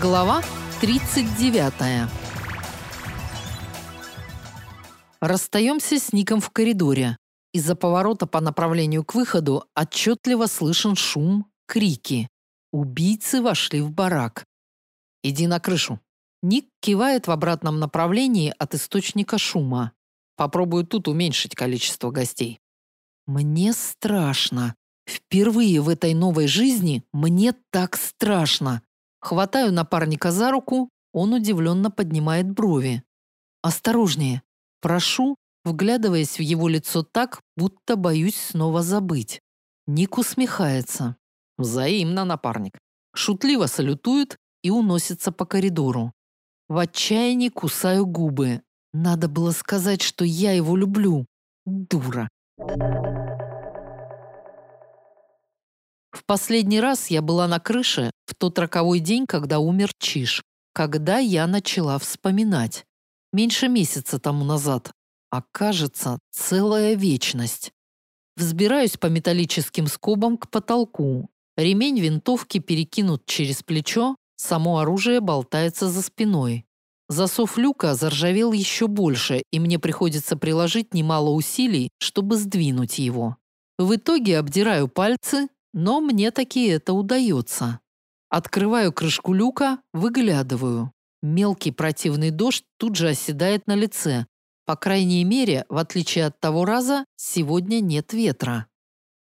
Глава 39. Расстаемся с Ником в коридоре. Из-за поворота по направлению к выходу отчетливо слышен шум, крики. Убийцы вошли в барак. «Иди на крышу». Ник кивает в обратном направлении от источника шума. Попробую тут уменьшить количество гостей. Мне страшно. Впервые в этой новой жизни мне так страшно. Хватаю напарника за руку, он удивленно поднимает брови. «Осторожнее!» Прошу, вглядываясь в его лицо так, будто боюсь снова забыть. Ник усмехается. Взаимно, напарник. Шутливо салютует и уносится по коридору. В отчаянии кусаю губы. Надо было сказать, что я его люблю. Дура. В последний раз я была на крыше в тот роковой день, когда умер Чиш, когда я начала вспоминать. Меньше месяца тому назад. А кажется, целая вечность. Взбираюсь по металлическим скобам к потолку. Ремень винтовки перекинут через плечо, само оружие болтается за спиной. Засов люка заржавел еще больше, и мне приходится приложить немало усилий, чтобы сдвинуть его. В итоге обдираю пальцы, но мне таки это удается. Открываю крышку люка, выглядываю. Мелкий противный дождь тут же оседает на лице. По крайней мере, в отличие от того раза, сегодня нет ветра.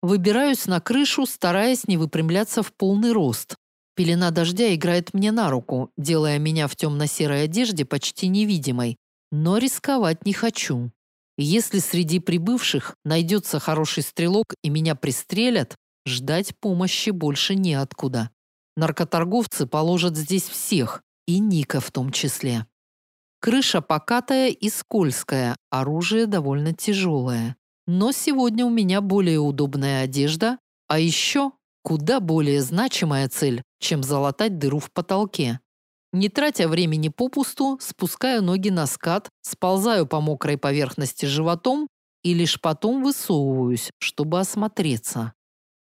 Выбираюсь на крышу, стараясь не выпрямляться в полный рост. Пелена дождя играет мне на руку, делая меня в темно-серой одежде почти невидимой. Но рисковать не хочу. Если среди прибывших найдется хороший стрелок и меня пристрелят, ждать помощи больше неоткуда. Наркоторговцы положат здесь всех, и Ника в том числе. Крыша покатая и скользкая, оружие довольно тяжелое. Но сегодня у меня более удобная одежда, а еще куда более значимая цель, чем залатать дыру в потолке. Не тратя времени попусту, спускаю ноги на скат, сползаю по мокрой поверхности животом и лишь потом высовываюсь, чтобы осмотреться.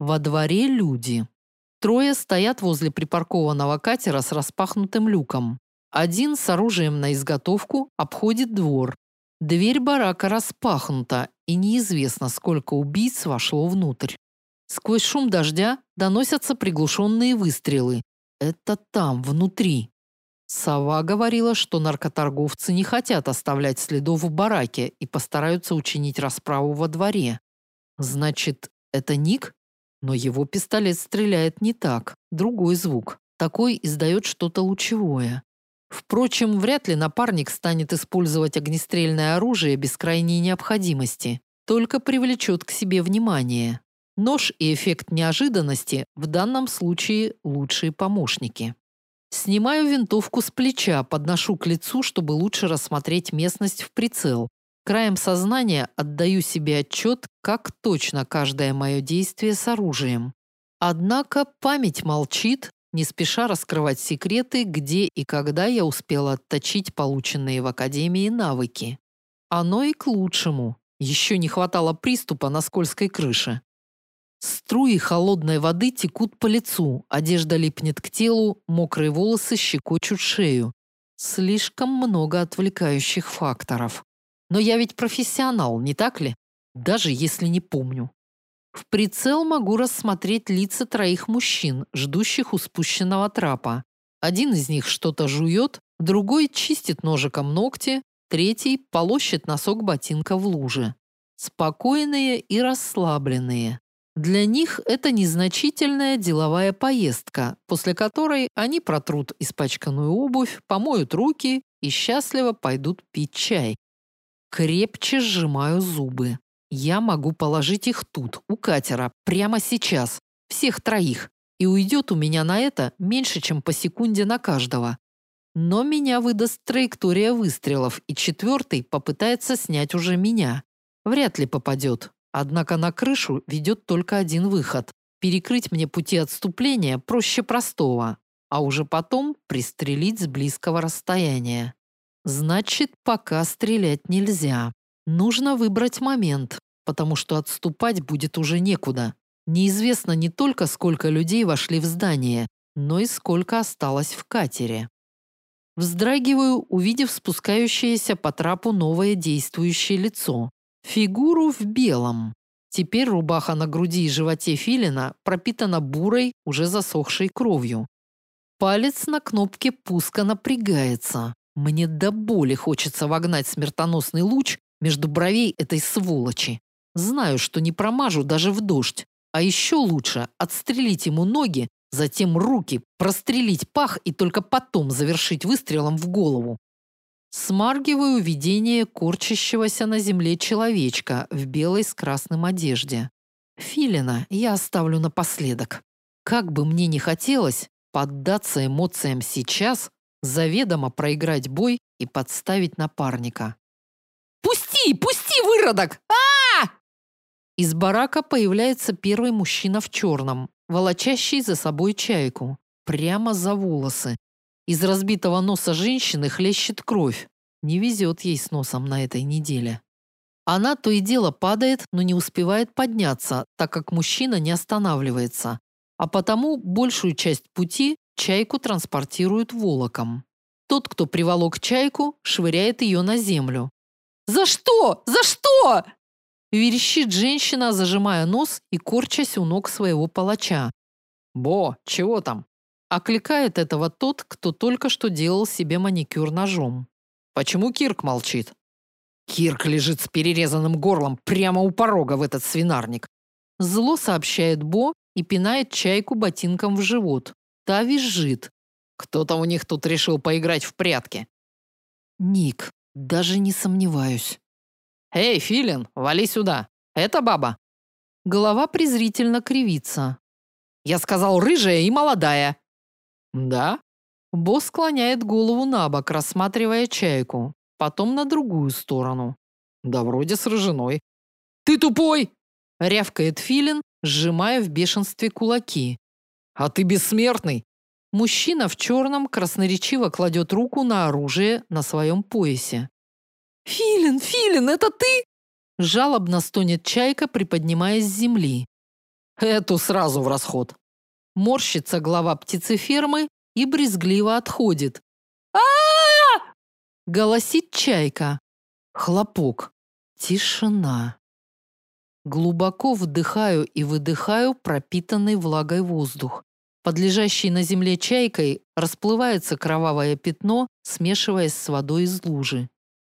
Во дворе люди. Трое стоят возле припаркованного катера с распахнутым люком. Один с оружием на изготовку обходит двор. Дверь барака распахнута, и неизвестно, сколько убийц вошло внутрь. Сквозь шум дождя доносятся приглушенные выстрелы. Это там, внутри. Сова говорила, что наркоторговцы не хотят оставлять следов в бараке и постараются учинить расправу во дворе. Значит, это Ник? Но его пистолет стреляет не так, другой звук. Такой издает что-то лучевое. Впрочем, вряд ли напарник станет использовать огнестрельное оружие без крайней необходимости, только привлечет к себе внимание. Нож и эффект неожиданности в данном случае лучшие помощники. Снимаю винтовку с плеча, подношу к лицу, чтобы лучше рассмотреть местность в прицел, Краем сознания отдаю себе отчет, как точно каждое мое действие с оружием. Однако память молчит, не спеша раскрывать секреты, где и когда я успела отточить полученные в академии навыки. Оно и к лучшему. Еще не хватало приступа на скользкой крыше. Струи холодной воды текут по лицу, одежда липнет к телу, мокрые волосы щекочут шею. Слишком много отвлекающих факторов. Но я ведь профессионал, не так ли? Даже если не помню. В прицел могу рассмотреть лица троих мужчин, ждущих у спущенного трапа. Один из них что-то жует, другой чистит ножиком ногти, третий полощет носок ботинка в луже. Спокойные и расслабленные. Для них это незначительная деловая поездка, после которой они протрут испачканную обувь, помоют руки и счастливо пойдут пить чай. Крепче сжимаю зубы. Я могу положить их тут, у катера, прямо сейчас. Всех троих. И уйдет у меня на это меньше, чем по секунде на каждого. Но меня выдаст траектория выстрелов, и четвертый попытается снять уже меня. Вряд ли попадет. Однако на крышу ведет только один выход. Перекрыть мне пути отступления проще простого, а уже потом пристрелить с близкого расстояния. Значит, пока стрелять нельзя. Нужно выбрать момент, потому что отступать будет уже некуда. Неизвестно не только, сколько людей вошли в здание, но и сколько осталось в катере. Вздрагиваю, увидев спускающееся по трапу новое действующее лицо. Фигуру в белом. Теперь рубаха на груди и животе филина пропитана бурой, уже засохшей кровью. Палец на кнопке пуска напрягается. Мне до боли хочется вогнать смертоносный луч между бровей этой сволочи. Знаю, что не промажу даже в дождь. А еще лучше отстрелить ему ноги, затем руки, прострелить пах и только потом завершить выстрелом в голову. Смаргиваю видение корчащегося на земле человечка в белой с красным одежде. Филина я оставлю напоследок. Как бы мне ни хотелось, поддаться эмоциям сейчас, заведомо проиграть бой и подставить напарника. «Пусти! Пусти, выродок! а, Из барака появляется первый мужчина в черном, волочащий за собой чайку, прямо за волосы. Из разбитого носа женщины хлещет кровь. Не везет ей с носом на этой неделе. Она то и дело падает, но не успевает подняться, так как мужчина не останавливается а потому большую часть пути чайку транспортируют волоком. Тот, кто приволок чайку, швыряет ее на землю. «За что? За что?» Верещит женщина, зажимая нос и корчась у ног своего палача. «Бо, чего там?» Окликает этого тот, кто только что делал себе маникюр ножом. «Почему Кирк молчит?» Кирк лежит с перерезанным горлом прямо у порога в этот свинарник. Зло сообщает Бо и пинает чайку ботинком в живот. Та визжит. Кто-то у них тут решил поиграть в прятки. Ник, даже не сомневаюсь. Эй, Филин, вали сюда. Это баба. Голова презрительно кривится. Я сказал рыжая и молодая. Да? Босс склоняет голову на бок, рассматривая чайку, потом на другую сторону. Да вроде с рыжиной. Ты тупой! рявкает Филин, сжимая в бешенстве кулаки. «А ты бессмертный!» Мужчина в черном красноречиво кладет руку на оружие на своем поясе. «Филин, Филин, это ты?» Жалобно стонет чайка, приподнимаясь с земли. «Эту сразу в расход!» Морщится глава птицефермы и брезгливо отходит. а, -а, -а Голосит чайка. Хлопок. Тишина. Глубоко вдыхаю и выдыхаю пропитанный влагой воздух. Под лежащей на земле чайкой расплывается кровавое пятно, смешиваясь с водой из лужи.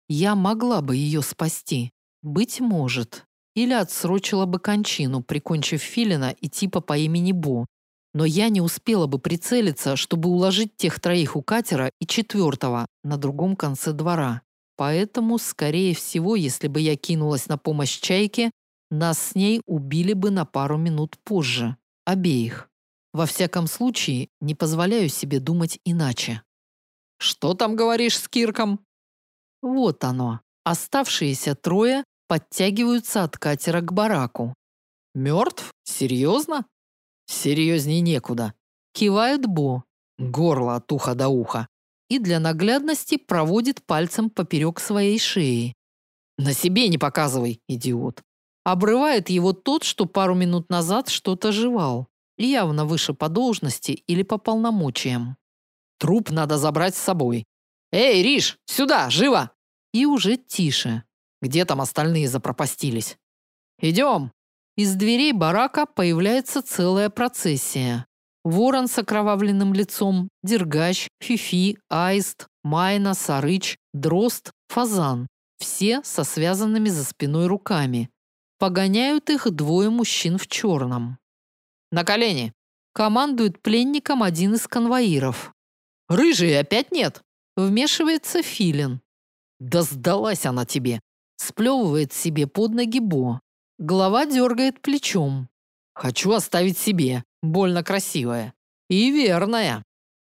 Я могла бы ее спасти. Быть может. Или отсрочила бы кончину, прикончив филина и типа по имени Бо. Но я не успела бы прицелиться, чтобы уложить тех троих у катера и четвертого на другом конце двора. Поэтому, скорее всего, если бы я кинулась на помощь чайке, нас с ней убили бы на пару минут позже. Обеих. Во всяком случае, не позволяю себе думать иначе. «Что там говоришь с Кирком?» Вот оно. Оставшиеся трое подтягиваются от катера к бараку. «Мертв? Серьезно?» «Серьезней некуда». Кивает Бо. Горло от уха до уха. И для наглядности проводит пальцем поперек своей шеи. «На себе не показывай, идиот!» Обрывает его тот, что пару минут назад что-то жевал. Явно выше по должности или по полномочиям. Труп надо забрать с собой. «Эй, Риш, сюда, живо!» И уже тише. Где там остальные запропастились? «Идем!» Из дверей барака появляется целая процессия. Ворон с окровавленным лицом, дергач, фифи, аист, майна, сарыч, дрозд, фазан. Все со связанными за спиной руками. Погоняют их двое мужчин в черном. «На колени!» Командует пленником один из конвоиров. «Рыжий опять нет!» Вмешивается Филин. «Да сдалась она тебе!» Сплевывает себе под ноги Бо. Голова дергает плечом. «Хочу оставить себе. Больно красивая. И верная».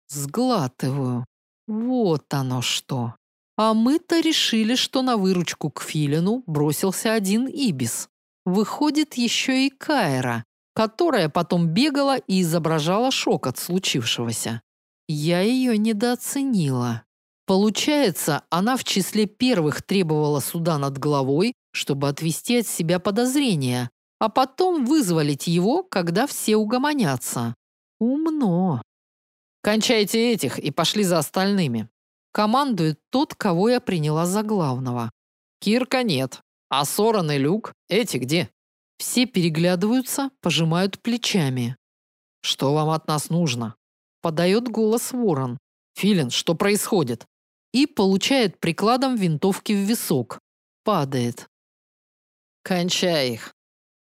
Сглатываю. Вот оно что. А мы-то решили, что на выручку к Филину бросился один Ибис. Выходит еще и Кайра, которая потом бегала и изображала шок от случившегося. Я ее недооценила. Получается, она в числе первых требовала суда над головой, чтобы отвести от себя подозрения, а потом вызволить его, когда все угомонятся. Умно. Кончайте этих и пошли за остальными. Командует тот, кого я приняла за главного. Кирка нет. А Соран и Люк, эти где? Все переглядываются, пожимают плечами. Что вам от нас нужно? Подает голос Ворон. Филин, что происходит? И получает прикладом винтовки в висок. Падает. Кончай их.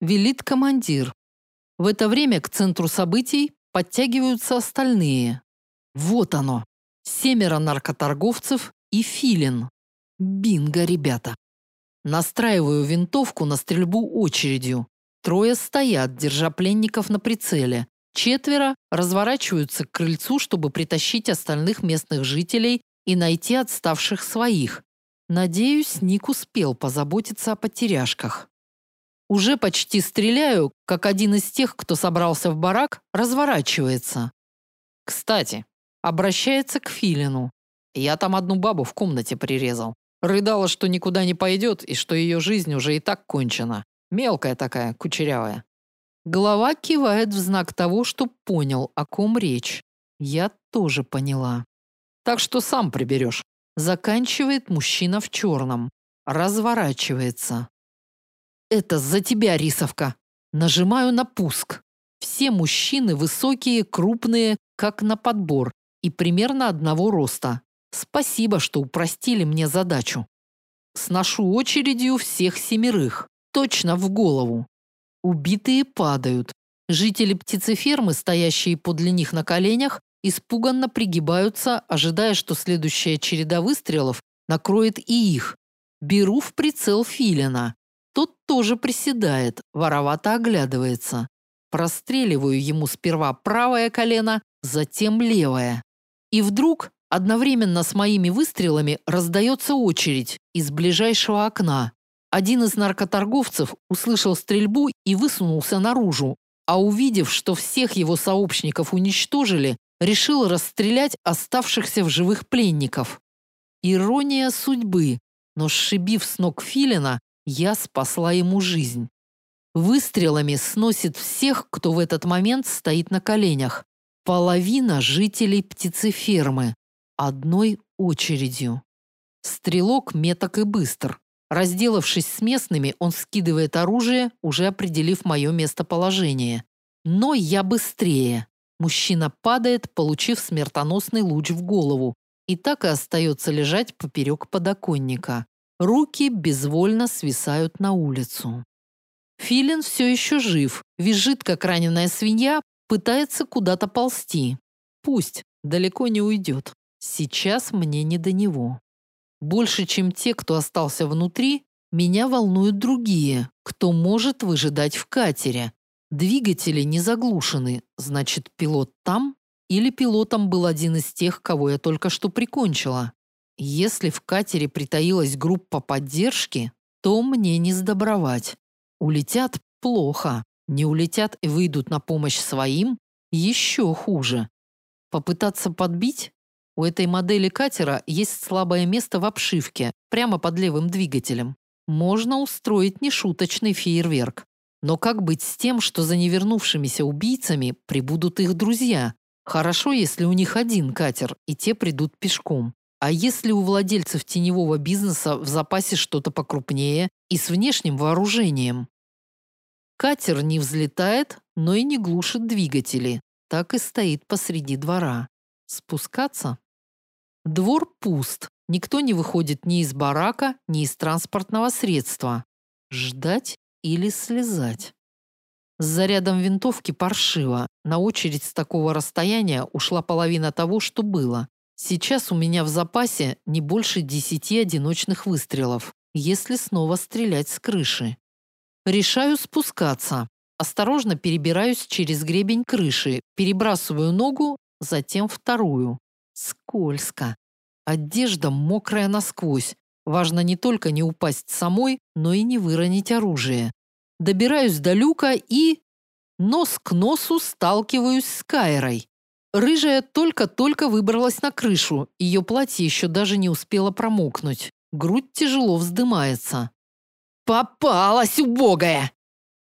Велит командир. В это время к центру событий подтягиваются остальные. Вот оно. Семеро наркоторговцев и Филин. Бинго, ребята. Настраиваю винтовку на стрельбу очередью. Трое стоят, держа пленников на прицеле. Четверо разворачиваются к крыльцу, чтобы притащить остальных местных жителей и найти отставших своих. Надеюсь, Ник успел позаботиться о потеряшках. Уже почти стреляю, как один из тех, кто собрался в барак, разворачивается. Кстати, обращается к Филину. Я там одну бабу в комнате прирезал. Рыдала, что никуда не пойдет и что ее жизнь уже и так кончена. Мелкая такая, кучерявая. Голова кивает в знак того, что понял, о ком речь. Я тоже поняла. Так что сам приберешь. Заканчивает мужчина в черном. Разворачивается. Это за тебя, рисовка. Нажимаю на пуск. Все мужчины высокие, крупные, как на подбор, и примерно одного роста. Спасибо, что упростили мне задачу. Сношу очередью всех семерых. Точно в голову. Убитые падают. Жители птицефермы, стоящие подле них на коленях, испуганно пригибаются, ожидая, что следующая череда выстрелов накроет и их. Беру в прицел Филина. Тот тоже приседает, воровато оглядывается. Простреливаю ему сперва правое колено, затем левое. И вдруг одновременно с моими выстрелами раздается очередь из ближайшего окна. Один из наркоторговцев услышал стрельбу и высунулся наружу, а увидев, что всех его сообщников уничтожили, решил расстрелять оставшихся в живых пленников. Ирония судьбы, но сшибив с ног Филина, я спасла ему жизнь. Выстрелами сносит всех, кто в этот момент стоит на коленях. Половина жителей птицефермы. Одной очередью. Стрелок меток и быстр. Разделавшись с местными, он скидывает оружие, уже определив мое местоположение. Но я быстрее. Мужчина падает, получив смертоносный луч в голову, и так и остается лежать поперек подоконника. Руки безвольно свисают на улицу. Филин все еще жив, визжит, как раненая свинья, пытается куда-то ползти. Пусть, далеко не уйдет. Сейчас мне не до него. Больше, чем те, кто остался внутри, меня волнуют другие, кто может выжидать в катере, Двигатели не заглушены, значит, пилот там? Или пилотом был один из тех, кого я только что прикончила? Если в катере притаилась группа поддержки, то мне не сдобровать. Улетят – плохо. Не улетят и выйдут на помощь своим – еще хуже. Попытаться подбить? У этой модели катера есть слабое место в обшивке, прямо под левым двигателем. Можно устроить нешуточный фейерверк. Но как быть с тем, что за невернувшимися убийцами прибудут их друзья? Хорошо, если у них один катер, и те придут пешком. А если у владельцев теневого бизнеса в запасе что-то покрупнее и с внешним вооружением? Катер не взлетает, но и не глушит двигатели. Так и стоит посреди двора. Спускаться? Двор пуст. Никто не выходит ни из барака, ни из транспортного средства. Ждать или слезать. С зарядом винтовки паршиво. На очередь с такого расстояния ушла половина того, что было. Сейчас у меня в запасе не больше десяти одиночных выстрелов, если снова стрелять с крыши. Решаю спускаться. Осторожно перебираюсь через гребень крыши, перебрасываю ногу, затем вторую. Скользко. Одежда мокрая насквозь. Важно не только не упасть самой, но и не выронить оружие. Добираюсь до люка и... Нос к носу сталкиваюсь с Кайрой. Рыжая только-только выбралась на крышу, ее платье еще даже не успело промокнуть. Грудь тяжело вздымается. «Попалась, убогая!»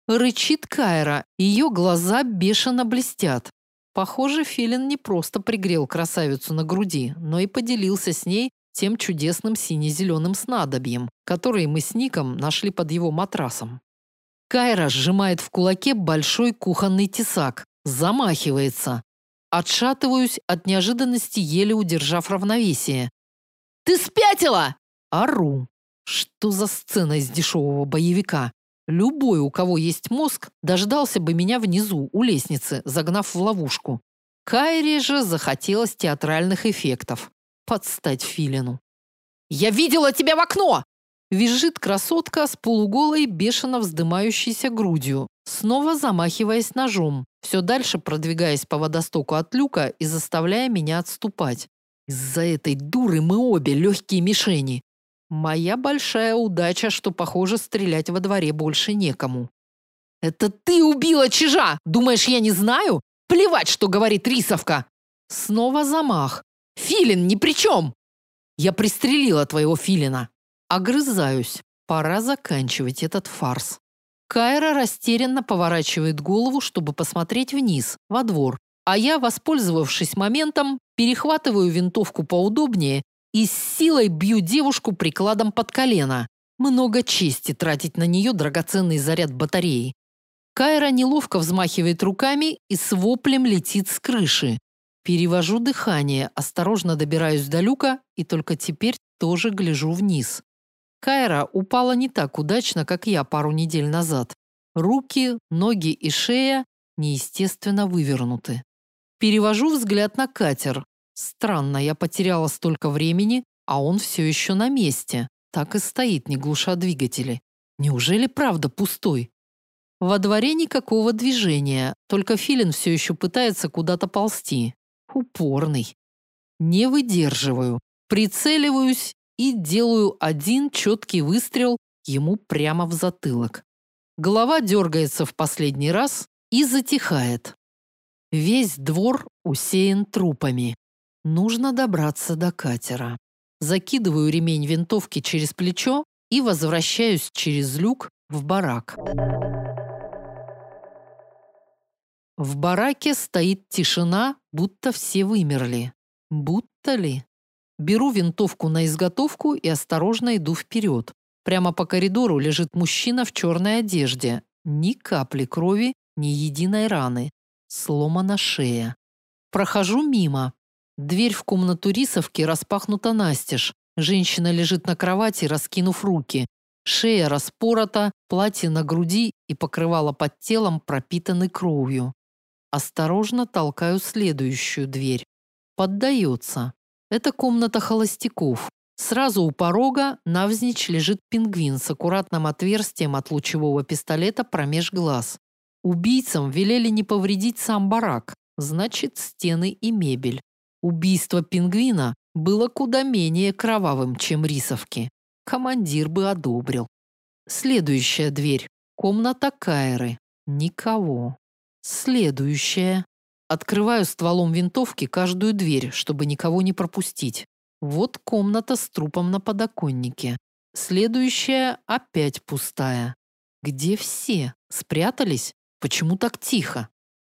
Рычит Кайра, ее глаза бешено блестят. Похоже, Филин не просто пригрел красавицу на груди, но и поделился с ней тем чудесным сине-зеленым снадобьем, который мы с Ником нашли под его матрасом. Кайра сжимает в кулаке большой кухонный тесак, замахивается. Отшатываюсь от неожиданности, еле удержав равновесие. «Ты спятила!» Ору. Что за сцена из дешевого боевика? Любой, у кого есть мозг, дождался бы меня внизу, у лестницы, загнав в ловушку. Кайре же захотелось театральных эффектов. Подстать Филину. «Я видела тебя в окно!» Визжит красотка с полуголой, бешено вздымающейся грудью, снова замахиваясь ножом, все дальше продвигаясь по водостоку от люка и заставляя меня отступать. Из-за этой дуры мы обе легкие мишени. Моя большая удача, что, похоже, стрелять во дворе больше некому. «Это ты убила чижа! Думаешь, я не знаю? Плевать, что говорит рисовка!» Снова замах. «Филин ни при чем!» «Я пристрелила твоего филина!» Огрызаюсь. Пора заканчивать этот фарс. Кайра растерянно поворачивает голову, чтобы посмотреть вниз, во двор. А я, воспользовавшись моментом, перехватываю винтовку поудобнее и с силой бью девушку прикладом под колено. Много чести тратить на нее драгоценный заряд батареи. Кайра неловко взмахивает руками и с воплем летит с крыши. Перевожу дыхание, осторожно добираюсь до люка и только теперь тоже гляжу вниз. Кайра упала не так удачно, как я пару недель назад. Руки, ноги и шея неестественно вывернуты. Перевожу взгляд на катер. Странно, я потеряла столько времени, а он все еще на месте. Так и стоит, не глуша двигатели. Неужели правда пустой? Во дворе никакого движения, только Филин все еще пытается куда-то ползти. Упорный. Не выдерживаю. Прицеливаюсь и делаю один четкий выстрел ему прямо в затылок. Голова дергается в последний раз и затихает. Весь двор усеян трупами. Нужно добраться до катера. Закидываю ремень винтовки через плечо и возвращаюсь через люк в барак. В бараке стоит тишина, будто все вымерли. Будто ли? Беру винтовку на изготовку и осторожно иду вперед. Прямо по коридору лежит мужчина в черной одежде. Ни капли крови, ни единой раны. Сломана шея. Прохожу мимо. Дверь в комнату рисовки распахнута настежь. Женщина лежит на кровати, раскинув руки. Шея распорота, платье на груди и покрывало под телом пропитаны кровью. Осторожно толкаю следующую дверь. Поддается. Это комната холостяков. Сразу у порога навзничь лежит пингвин с аккуратным отверстием от лучевого пистолета промеж глаз. Убийцам велели не повредить сам барак, значит, стены и мебель. Убийство пингвина было куда менее кровавым, чем рисовки. Командир бы одобрил. Следующая дверь. Комната Кайры. Никого. Следующая. Открываю стволом винтовки каждую дверь, чтобы никого не пропустить. Вот комната с трупом на подоконнике. Следующая опять пустая. Где все? Спрятались? Почему так тихо?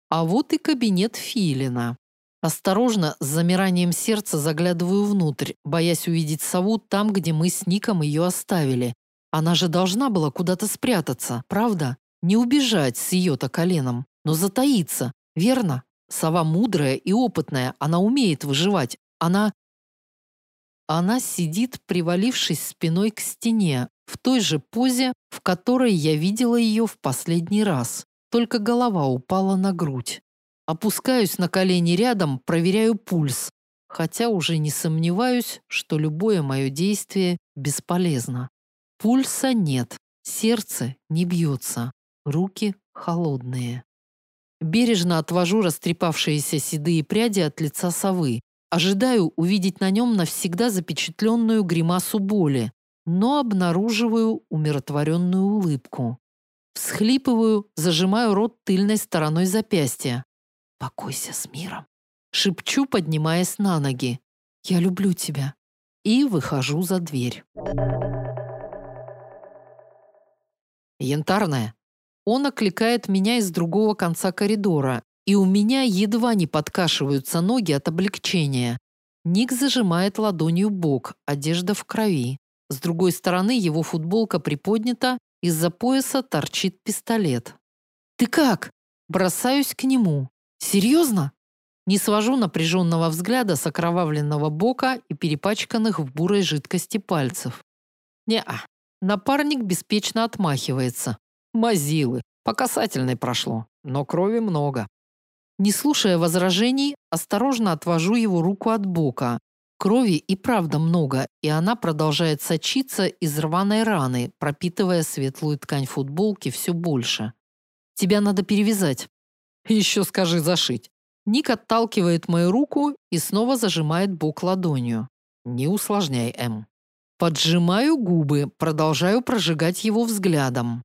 А вот и кабинет Филина. Осторожно, с замиранием сердца заглядываю внутрь, боясь увидеть сову там, где мы с Ником ее оставили. Она же должна была куда-то спрятаться, правда? Не убежать с ее-то коленом, но затаиться, верно? Сова мудрая и опытная, она умеет выживать. Она... Она сидит, привалившись спиной к стене, в той же позе, в которой я видела ее в последний раз. Только голова упала на грудь. Опускаюсь на колени рядом, проверяю пульс, хотя уже не сомневаюсь, что любое мое действие бесполезно. Пульса нет, сердце не бьется, руки холодные. Бережно отвожу растрепавшиеся седые пряди от лица совы. Ожидаю увидеть на нем навсегда запечатленную гримасу боли, но обнаруживаю умиротворенную улыбку. Всхлипываю, зажимаю рот тыльной стороной запястья. «Покойся с миром», — шепчу, поднимаясь на ноги. «Я люблю тебя». И выхожу за дверь. Янтарная, он окликает меня из другого конца коридора, и у меня едва не подкашиваются ноги от облегчения. Ник зажимает ладонью бок, одежда в крови. С другой стороны его футболка приподнята, из-за пояса торчит пистолет. «Ты как?» Бросаюсь к нему. «Серьезно?» Не свожу напряженного взгляда с окровавленного бока и перепачканных в бурой жидкости пальцев. Не-а. Напарник беспечно отмахивается. Мазилы. По касательной прошло, но крови много. Не слушая возражений, осторожно отвожу его руку от бока. Крови и правда много, и она продолжает сочиться из рваной раны, пропитывая светлую ткань футболки все больше. Тебя надо перевязать. Еще скажи зашить. Ник отталкивает мою руку и снова зажимает бок ладонью. Не усложняй, М. Поджимаю губы, продолжаю прожигать его взглядом.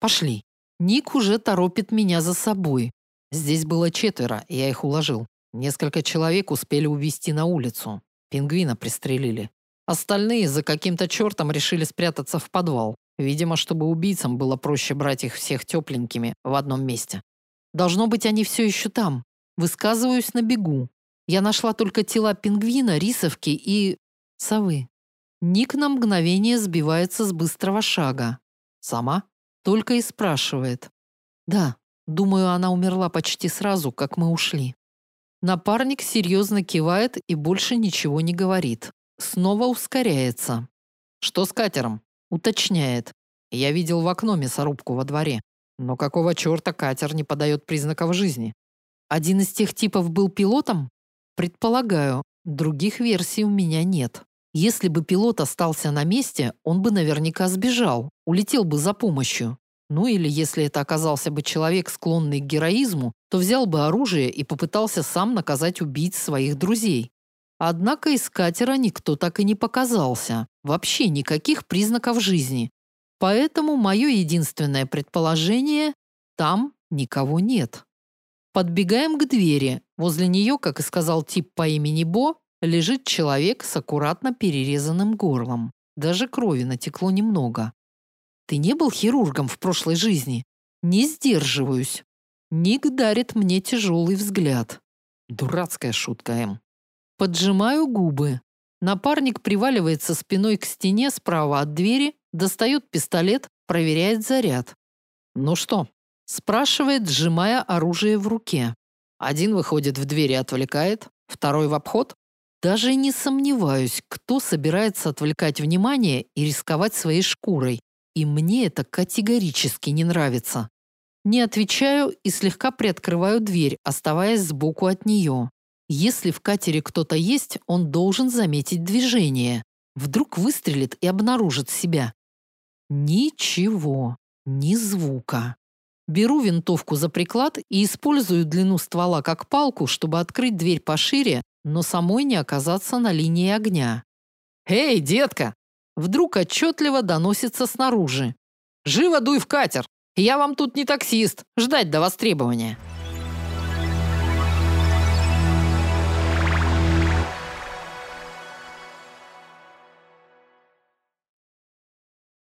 Пошли. Ник уже торопит меня за собой. Здесь было четверо, я их уложил. Несколько человек успели увести на улицу. Пингвина пристрелили. Остальные за каким-то чертом решили спрятаться в подвал. Видимо, чтобы убийцам было проще брать их всех тепленькими в одном месте. Должно быть, они все еще там. Высказываюсь на бегу. Я нашла только тела пингвина, рисовки и... совы. Ник на мгновение сбивается с быстрого шага. Сама? Только и спрашивает. Да, Думаю, она умерла почти сразу, как мы ушли. Напарник серьезно кивает и больше ничего не говорит. Снова ускоряется. Что с катером? Уточняет. Я видел в окно мясорубку во дворе. Но какого черта катер не подает признаков жизни? Один из тех типов был пилотом? Предполагаю, других версий у меня нет. Если бы пилот остался на месте, он бы наверняка сбежал, улетел бы за помощью. Ну или если это оказался бы человек, склонный к героизму, то взял бы оружие и попытался сам наказать убийц своих друзей. Однако из катера никто так и не показался. Вообще никаких признаков жизни. Поэтому мое единственное предположение – там никого нет. Подбегаем к двери. Возле нее, как и сказал тип по имени Бо, лежит человек с аккуратно перерезанным горлом. Даже крови натекло немного. Ты не был хирургом в прошлой жизни? Не сдерживаюсь. Ник дарит мне тяжелый взгляд. Дурацкая шутка, М. Поджимаю губы. Напарник приваливается спиной к стене справа от двери, достает пистолет, проверяет заряд. «Ну что?» – спрашивает, сжимая оружие в руке. Один выходит в дверь и отвлекает, второй в обход. Даже не сомневаюсь, кто собирается отвлекать внимание и рисковать своей шкурой. И мне это категорически не нравится. Не отвечаю и слегка приоткрываю дверь, оставаясь сбоку от нее. Если в катере кто-то есть, он должен заметить движение. Вдруг выстрелит и обнаружит себя. Ничего, ни звука. Беру винтовку за приклад и использую длину ствола как палку, чтобы открыть дверь пошире, но самой не оказаться на линии огня. «Эй, детка!» Вдруг отчетливо доносится снаружи. «Живо дуй в катер! Я вам тут не таксист, ждать до востребования!»